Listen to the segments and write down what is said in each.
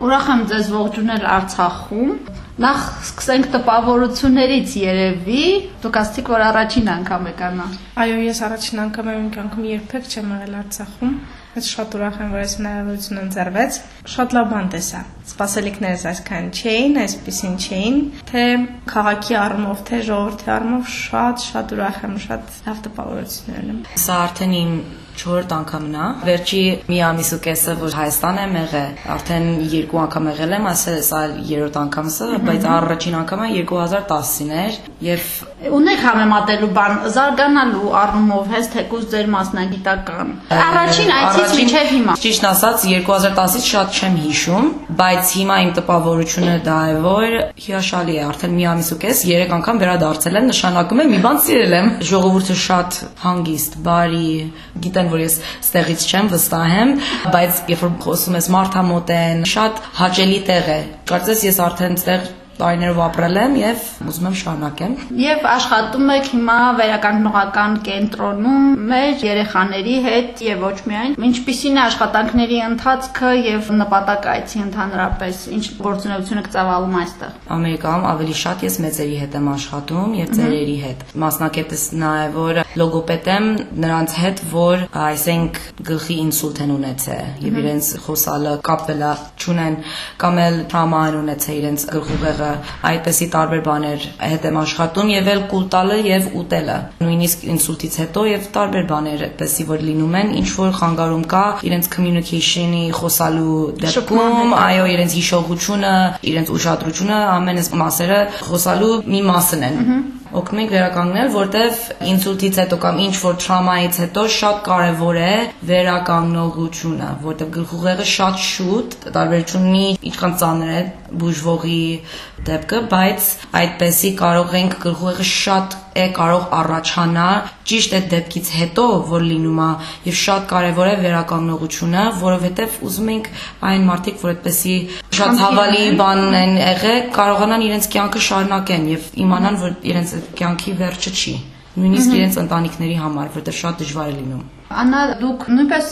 Ուրախ եմ ձեզ ողջունել Արցախում։ Նախ սկսենք տպավորություններից երևի։ Դուք ասացիք, որ առաջին անգամ եք անա։ Այո, ես առաջին անգամ եմ իմ կյանքում երբեք չեմ եղել Արցախում։ Ես շատ ուրախ եմ, որ այս հնարավորությունը ընձեռվեց։ Շատ լավ բան տեսա։ Սպասելիքներս այսքան չէին, այսպեսին չէին, թե քաղաքի առումով, թե ժողովրդի առումով շատ շատ ուրախ եմ, շատ լավ տպավորություններ ունեմ։ Սա արդեն իմ 4 անգամն է։ Վերջի մի ամիս ու կեսը որ Հայաստան եմ եղել, արդեն երկու անգամ եղել եմ, ասել սա երրորդ անգամս է, բայց առաջին անգամը 2010-ին էր եւ ունեք համեմատելու բան զարգանալու առումով հես թեկուզ ձեր մասնագիտական։ Առաջին այցից մինչև հիմա։ Ճիշտ ասած 2010-ից շատ չեմ հիշում, բայց հիմա իմ տպավորությունը դա է, որ հիաշալի է, արդեն մի ամիս ու կես 3 անգամ վերադարձել եմ, նշանակում է մի բան սիրել եմ։ Ժողովուրդը շատ հանգիստ, բարի, գիտեն որ ես ստեղից չեմ, վստահ եմ, բայց երբ որ խոսում ես մարդամոտ են, շատ հաճելի տեղ է։ Կարծես ես արդեն ստեղ տարիներով ապրել եմ եւ ուզում եմ շարունակեմ։ Եվ աշխատում եք հիմա վերականգնողական կենտրոնում մեր երեխաների հետ եւ ոչ միայն։ Ինչպիսին է աշխատանքների ընթացքը եւ նպատակայցի ընդհանրապես ինչ գործունեությունը կծավալում այստեղ։ Ամերիկայում ավելի շատ ես մեծերի հետ եմ աշխատում եւ ծերերի հետ։ Մասնակետս նա է, որ լոգոպեդ եմ նրանց հետ, որ այսենք գլխի ինսուլտ են ունեցել եւ իրենց խոսալը կապվելա չունեն կամ էլ տրամա են ունեցել իրենց գլխուղեղը այդպեսի տարբեր բաներ հետ եմ աշխատում եւ էլ կուլ տալը եւ ուտելը նույնիսկ ինսուլտից հետո եւ տարբեր բաներ այդպեսի որ լինում են ինչ որ խանգարում կա իրենց communication-ի խոսալու դեպքում այո իրենց հիշողությունը իրենց ուշադրությունը ամեն այս մասերը խոսալու մի մասն են ենք վերականգնել, որտեվ ինսուլտից հետո կամ ինչ որ տրամայից հետո շատ կարևոր է վերականգնողությունը, որտեվ գլխուղեղը շատ շուտ տարբերություն ունի, ինչքան ծանր է բուժվողի դեպքը, բայց այդպեսի կարող ենք գլխուղեղը շատ է կարող առաջանալ ճիշտ այդ դեպքից հետո, որ լինում է, եւ շատ կարեւոր է վերականգնողությունը, որովհետեւ ուզում ենք այն մարդիկ, որ այդպեսի շատ ցավալի բան են եղել, կարողանան իրենց կյանքը շարունակեն եւ իմանան, որ իրենց կյանքի վերջը չի նույնիսկ իրենց ընտանիքների համար, որտեղ շատ դժվար է լինում։ Անա, դուք նույնպես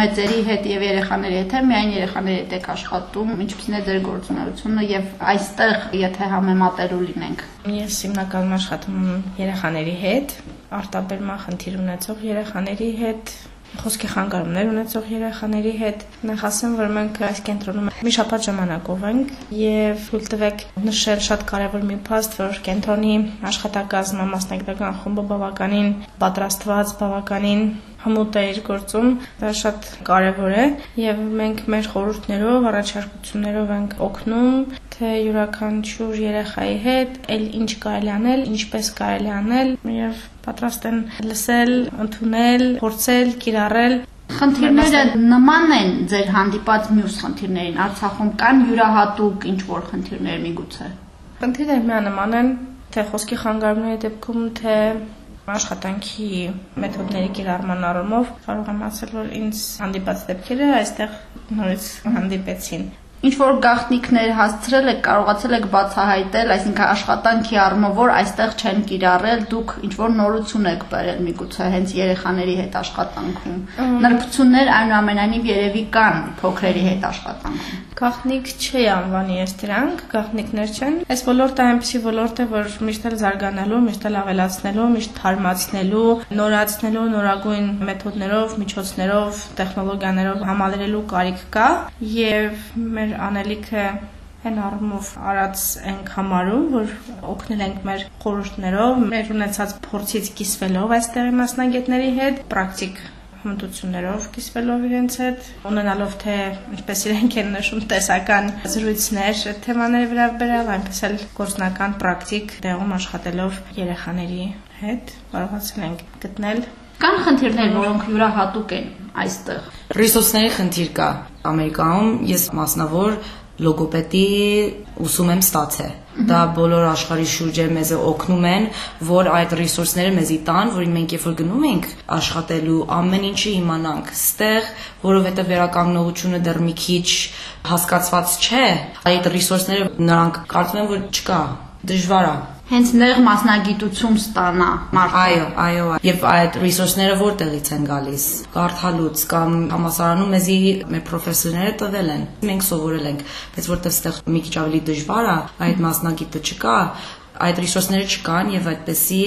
մեծերի հետ եւ երեխաների հետ, միայն երեխաների հետ եք աշխատում, ինչպիսին է ձեր գործունեությունը եւ այստեղ, եթե համեմատելու լինենք։ Ես հիմնականում աշխատում եմ երեխաների հետ, արտաբերման խնդիր ունեցող երեխաների հետ, խոսքի խանգարումներ ունեցող երեխաների հետ։ Նախ ասեմ, որ մենք այս կենտրոնում մի շաբաթ ժամանակով ենք եւ թույլ տվեք նշել շատ կարեւոր մի փաստ, որ կենտրոնի աշխատակազմը մասնագիտական խումբը բավականին պատրաստված, բավականին հմուտ է իր գործում, դա շատ կարևոր է եւ մենք մեր խորհուրդներով, առաջարկություններով ենք օգնում, թե յուրաքանչյուր երեխայի հետ էլ ինչ կարելի անել, ինչպես կարելի անել եւ պատրաստ են լսել, ընդունել, փորձել, կիրառել Խնդիրները նման են ձեր հանդիպած մյուս խնդիրներին։ Արցախում կան յուրահատուկ ինչ որ խնդիրներ միգուցե։ Խնդիրները միանման են թե խոսքի խանգարումների դեպքում, թե աշխատանքի մեթոդների կիրառման առումով կարող եմ ասել, որ ինձ հանդիպած դեպքերը այստեղ նորից հանդիպեցին ինչ որ գաղտնիքներ հասցրել եք, կարողացել եք բացահայտել, այսինքն աշխատանքի առումով որ այստեղ չեն կիրառել, դուք ինչ որ նորություն եք բերել միգուցե հենց երեխաների հետ աշխատանքում։ Նրբություններ այնուամենայնիվ երևի կան փոքրերի հետ աշխատանքում։ Գաղտնիք չի անվանի ես դրանք, գաղտնիքներ չեն։ Այս ոլորտը այնպեսի ոլորտ է, որ միշտ էլ զարգանալու, միշտ էլ ավելացնելու, միշտ թարմացնելու, նորացնելու, նորագույն մեթոդներով, միջոցներով, տեխնոլոգիաներով համալրելու կարիք կա եւ մեր անելիքը այն առումով արած ենք համարում, որ օգնել ենք մեր խորհուրդներով, մեր ունեցած փորձից կիսվելով այստեղի մասնագետների հետ, պրակտիկ հմտություններով կիսվելով իրենց հետ, ունենալով թե ինչպես իրենք են նշում տեսական զրույցներ թեմաների վրա բերավ, այնպես էլ գործնական պրակտիկ տեղում աշխատելով երեխաների հետ կարողացել ենք գտնել Կան խնդիրներ, որոնք յուրահատուկ են այստեղ։ Ռեսուրսների խնդիր կա։ Ամերիկայում ես մասնավոր լոգոպեդի ուսում եմ ստացել։ Դա բոլոր աշխարհի շուրջը մեզ օգնում են, որ այդ ռեսուրսները մեզի տան, որին մենք երբ որ գնում ենք աշխատելու, ամեն ինչը իմանանք։ Ստեղ, որովհետև վերականգնողությունը դեռ մի քիչ հասկացված չէ, այդ ռեսուրսները նրանք կարծում են, որ չկա։ Դժվար է հենց նեղ մասնագիտություն ստանա մարդը։ Այո, այո, եւ այդ ռեսուրսները որտեղից են գալիս։ Կարդալուց կամ համասարանում մեզի մեր պրոֆեսորները տվել են։ Մենք սովորել ենք, բայց որտեղ ստեղ մի քիչ ավելի դժվար է, այդ մասնագիտը չկա, այդ ռեսուրսները չկան եւ այդպեսի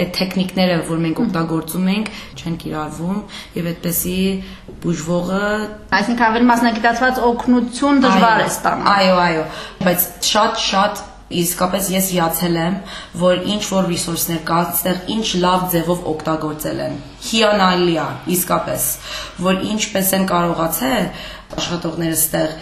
այդ տեխնիկները, որ մենք օգտագործում ենք, չեն կիրառվում եւ այդպեսի բուժվողը, այսինքն ավելի մասնագիտացված օգնություն դժվար է ստանալ։ Այո, այո, բայց շատ-շատ իսկապես ես հիացել եմ, որ ինչ որ ռեսուրսներ կա, այդտեղ ինչ լավ ձևով օգտագործել են։ Հիանալի է, իսկապես, որ ինչպես են կարողացել աշխատողները այդտեղ,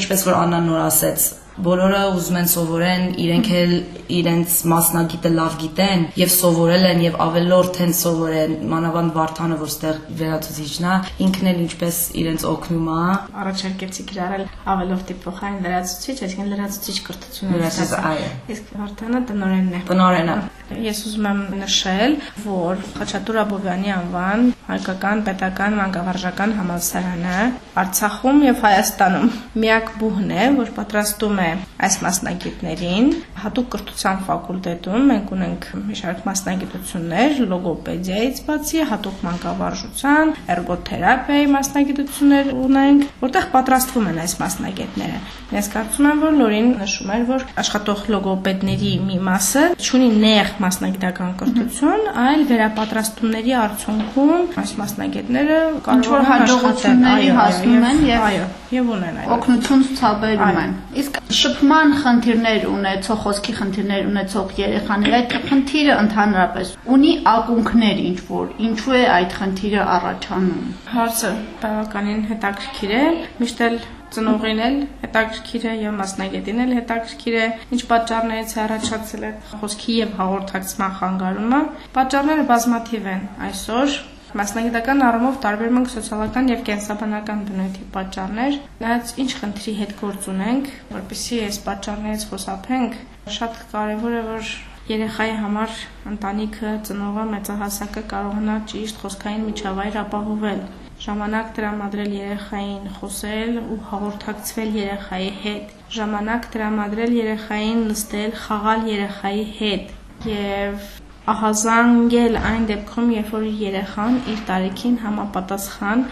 ինչպես որ Աննան նոր ասեց, բոլորը ուզում են սովորեն, իրենք էլ իրենց մասնագիտը լավ գիտեն եւ սովորել են եւ ավելորդ են սովորեն, մանավանդ Վարդանը, որ ստեղ վերացուցիչն է, ինքն էլ ինչպես իրենց օգնում է։ Առաջարկեցի գրարել ավելորդի փոխային լրացուցիչ, այսինքն լրացուցիչ կրթություն։ Լրացուցիչ, այո։ Իսկ Վարդանը տնորենն է։ Տնորենը։ Ես ուզում եմ նշել, որ Խաչատուր Աբովյանի անվան հայկական պետական մանկավարժական համալսարանը Արցախում եւ Հայաստանում միակ բուհն է, որ պատրաստում է այս մասնագետներին հատուկ կրթության ֆակուլտետում մենք ունենք մի շարք մասնագիտություններ լոգոպեդիայից բացի հատուկ մանկավարժության, էրգոթերապիայի մասնագիտություններ ունենք, որտեղ պատրաստվում են այս մասնագետները։ Ես կարծում եմ, որ Լորին նշում էր, որ աշխատող լոգոպեդների մի մասը ունի նեղ մասնագիտական կրթություն, այլ վերապատրաստումների արդյունքում այս մասնագետները կարող են հաջողությունների հասնում են եւ այո, եւ ունեն այո։ Օգնություն ցուցաբերում են։ Իսկ շփման խնդիրներ ունեցող, խոսքի խնդիրներ ունեցող երեխաները այդ խնդիրը ընդհանրապես ունի ակունքներ ինչ որ, ինչու է այդ խնդիրը առաջանում։ Հարցը բավականին հետաքրքիր է, միշտ էլ ծնողին էլ հետաքրքիր է եւ մասնագետին էլ հետաքրքիր է ինչ պատճառներից է առաջացել է խոսքի եւ հաղորդակցման խանգարումը պատճառները բազմաթիվ են այսօր Մասնագիտական առումով տարբերում ենք սոցիալական եւ կենսաբանական բնույթի պատճառներ, նայած ինչ խնդրի հետ գործ ունենք, որպեսզի այս պատճառներից խուսափենք, շատ կարեւոր է որ երեխայի համար ընտանիքը, ծնողը, մեծահասակը կարողանա ճիշտ խոսքային միջավայր ապահովել ժամանակ տրամադրել երեխային խոսել ու հաղորդակցվել երեխայի հետ, ժամանակ տրամադրել երեխային նստել, խաղալ երեխայի հետ եւ ահազանգել այն դեպքում, երբ որ երեխան իր տարիքին համապատասխան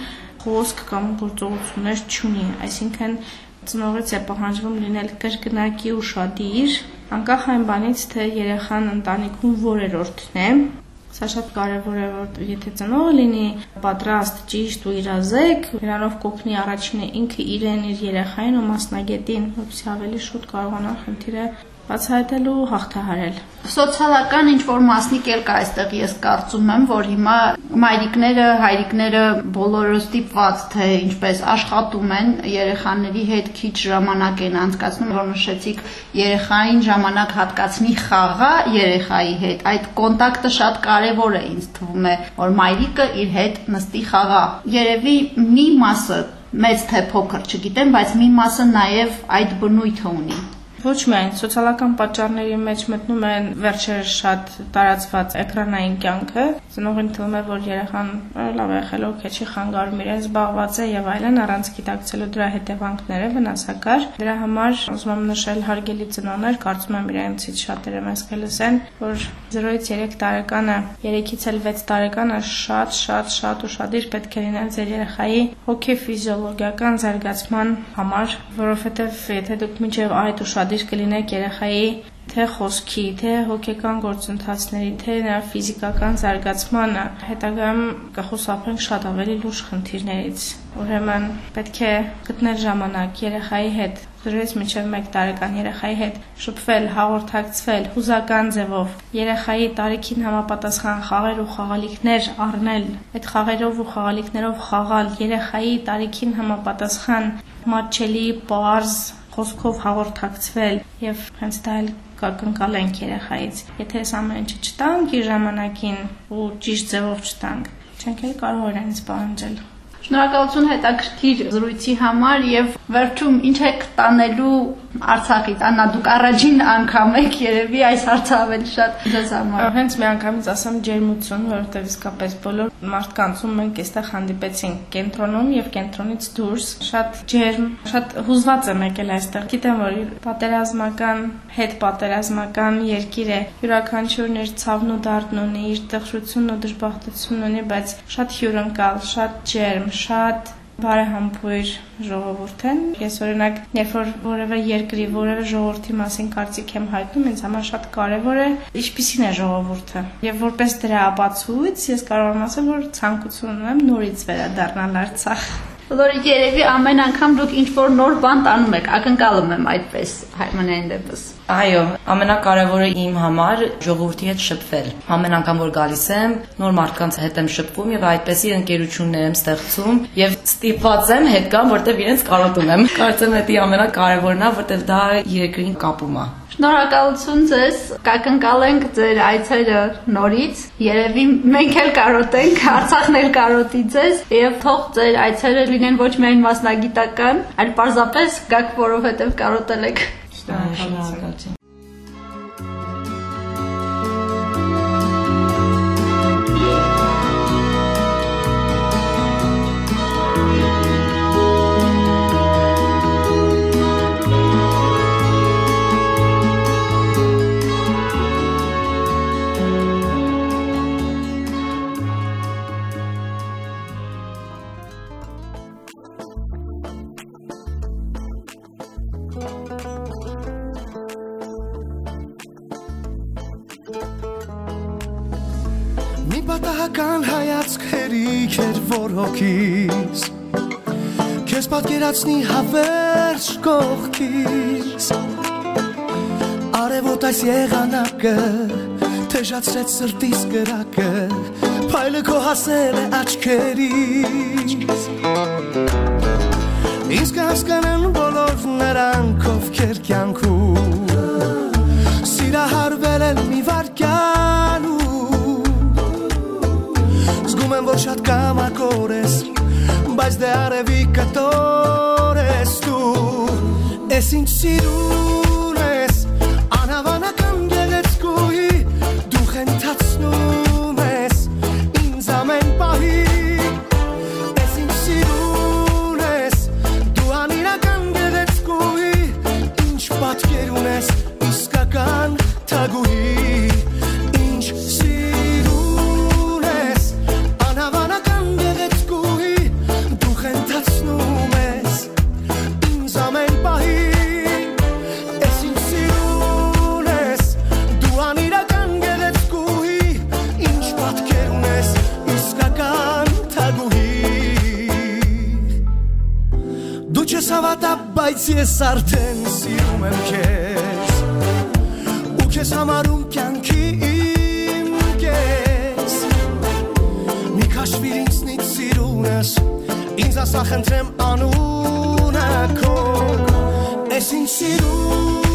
խոսք կամ գործողություններ չունի, այսինքն ծնողից է պահանջվում լինել կրկնակի ու շադիր, անկախ այն բանից, թե երեխան ընտանիքում որերորդն է, Սա շատ կարևոր է, որ եթե ծնողը լինի պատրաստ, ճիշտ ու իրազեկ, նրանով կօգնի առաջինը ինքը իրեն, իր երեխային ու մասնագետին, որպեսզի ավելի շուտ կարողանա խնդիրը բացահայտել ու հաղթահարել։ Սոցիալական ինչ որ մասնիկ էլ կա այստեղ ես կարծում եմ, որ հիմա մայրիկները, հայրիկները բոլորը ստիպված թե ինչպես աշխատում են, երեխաների հետ քիչ ժամանակ են անցկացնում, որ նշեցիք երեխային ժամանակ հատկացնի խաղա երեխայի հետ։ Այդ կոնտակտը շատ կարևոր է ինձ թվում է, որ մայրիկը իր հետ նստի խաղա։ Երևի մի մասը մեծ թե փոքր, չգիտեմ, բայց մի մասը նաև այդ բնույթը ունի։ Ոչ միայն սոցիալական պատճառների մեջ մտնում են վերջերս շատ տարածված էկրանային կյանքը, ծնողին թվում է, որ երեխան լավ է խելոք, թե չի խանգարում իրեն զբաղված է եւ այլն առանց գիտակցելու դրա հետևանքները վնասակար։ Դրա համար ուզում եմ նշել հարգելի ծնողներ, կարծում եմ իրենցից շատերը մեզ կլսեն, որ 0-ից 3 տարեկանը, 3-ից էլ 6 տարեկանը շատ շատ շատ ուրախadir պետք է լինեն ձեր երեխայի հոգեֆիզիոլոգիական զարգացման համար, որովհետեւ եթե դուք մինչեւ այդ ուրախ ուշադիր կլինեք երեխայի թե խոսքի, թե հոգեկան գործընթացների, թե նրա ֆիզիկական զարգացմանը, հետագայում կխուսափենք շատ ավելի լուրջ խնդիրներից։ Ուրեմն պետք է գտնել ժամանակ երեխայի հետ, դրից մինչև 1 տարեկան երեխայի հետ շփվել, հաղորդակցվել, հուզական ձևով, երեխայի տարիքին համապատասխան խաղեր ու խաղալիքներ առնել, այդ խաղերով ու խաղալիքներով խաղալ, երեխայի տարիքին համապատասխան մատչելի, པարզ խոսքով հաղորդակցվել եւ հենց դա էլ կակնկալենք երեխայից։ Եթե այս ամեն ինչը չտանք իր ժամանակին ու ճիշտ ձևով չտանք, չենք էլ կարող իրենից պահանջել։ Շնորհակալություն հետաքրքիր զրույցի համար եւ վերջում ինչ եք տանելու Արցախից։ Աննա, դուք առաջին անգամ եք երևի այս հարցը ավելի շատ ձեզ համար։ Հենց մի անգամից ասեմ ջերմություն, որովհետեւ իսկապես բոլոր մարդկանցում մենք այստեղ հանդիպեցինք կենտրոնում եւ կենտրոնից դուրս շատ ջերմ, շատ հուզված եմ եկել այստեղ։ Գիտեմ, որ պատերազմական, հետ պատերազմական երկիր է։ Յուրաքանչյուրն իր ցավն ու դարդն ունի, իր տխրությունն ու դժբախտությունն ունի, բայց շատ հյուրընկալ, շատ ջերմ, շատ բարեհամբույր ժողովուրդ են։ Ես օրինակ, երբ որ որևէ երկրի, որևէ ժողովրդի մասին կարծիք եմ հայտնում, ինձ համար շատ կարևոր է ինչպիսին է ժողովուրդը։ Եվ որպես դրա ապացույց ես կարող եմ ասել, որ ցանկություն ունեմ նորից վերադառնալ Արցախ։ Բոլորի երևի ամեն անգամ դուք ինչ որ նոր բան տանում եք, ակնկալում եմ այդպես հայմանային դեպս։ Այո, ամենակարևորը իմ համար ժողովրդի հետ շփվել։ Ամեն անգամ որ գալիս եմ, նոր մարդկանց հետ եմ շփվում եւ այդպեսի ընկերություններ եմ ստեղծում եւ ստիպված եմ հետ գամ, որտեվ իրենց կարոտում եմ։ Կարծեմ դա ամենակարևորն է, որտեվ դա երկրին կապում է։ Շնորհակալություն ձեզ։ Կակնկալենք ձեր այցերը նորից։ Երևի մենք էլ կարոտենք, Արցախն էլ կարոտի ձեզ եւ թող ձեր այցերը լինեն ոչ միայն մասնագիտական, այլ պարզապես գաք, որովհետեւ կարոտել եք։ Շնորհակալություն։ Պատկերացնի հավերժ կողքից Արևոտ այս եղանակը թեժացրեց սրտիս կրակը Փայլը քո հասել է աչքերից Ինձ կհասկանան բոլոր նրանք ովքեր կյանքում Սիրահարվել են մի վարկյան Զգում եմ, որ շատ կամակոր ես Բայց դե արևի կտոր ես դու Ես ինձ սիրուն ես Անհավանական գեղեցկուի Դու խենթացնում համարում կյանքի իմ կես Մի քաշվիր ինձնից սիրունս Ինձ ասա խնդրեմ անունը քո Ես ինձ սիրուն